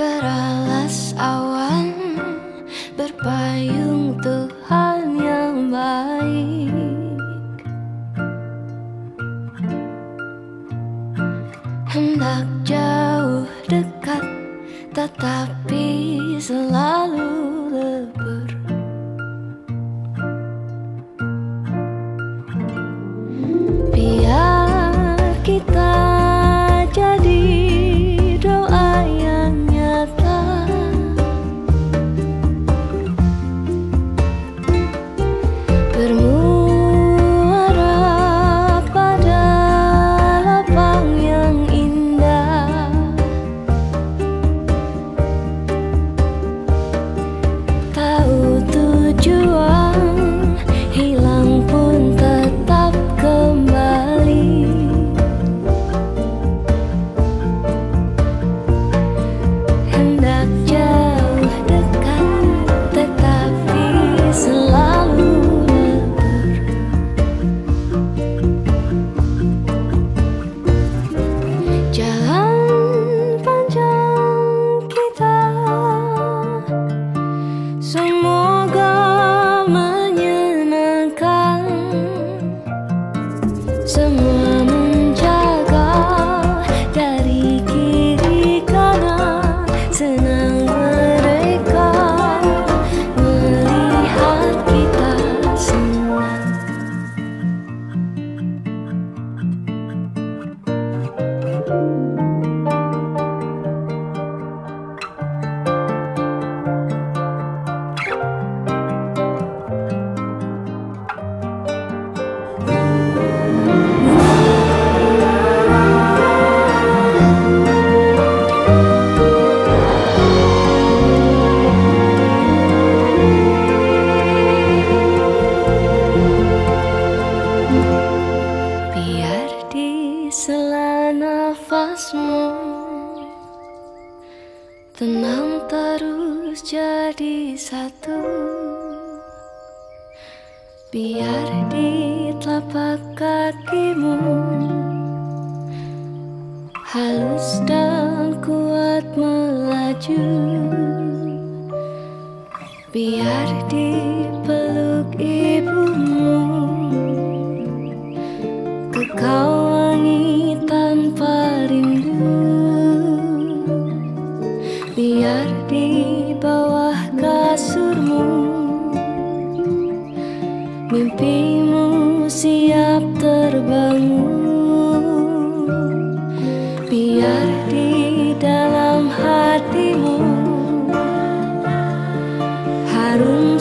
Beralas awan berpayung Tuhan yang baik. Hendak jauh dekat tetapi selalu lebur. Biar kita Tenang terus jadi satu. Biar di telapak kakimu Halus dan kuat melaju. Biar di peluk Mimpimu siap terbangun. Biar di dalam hatimu Harum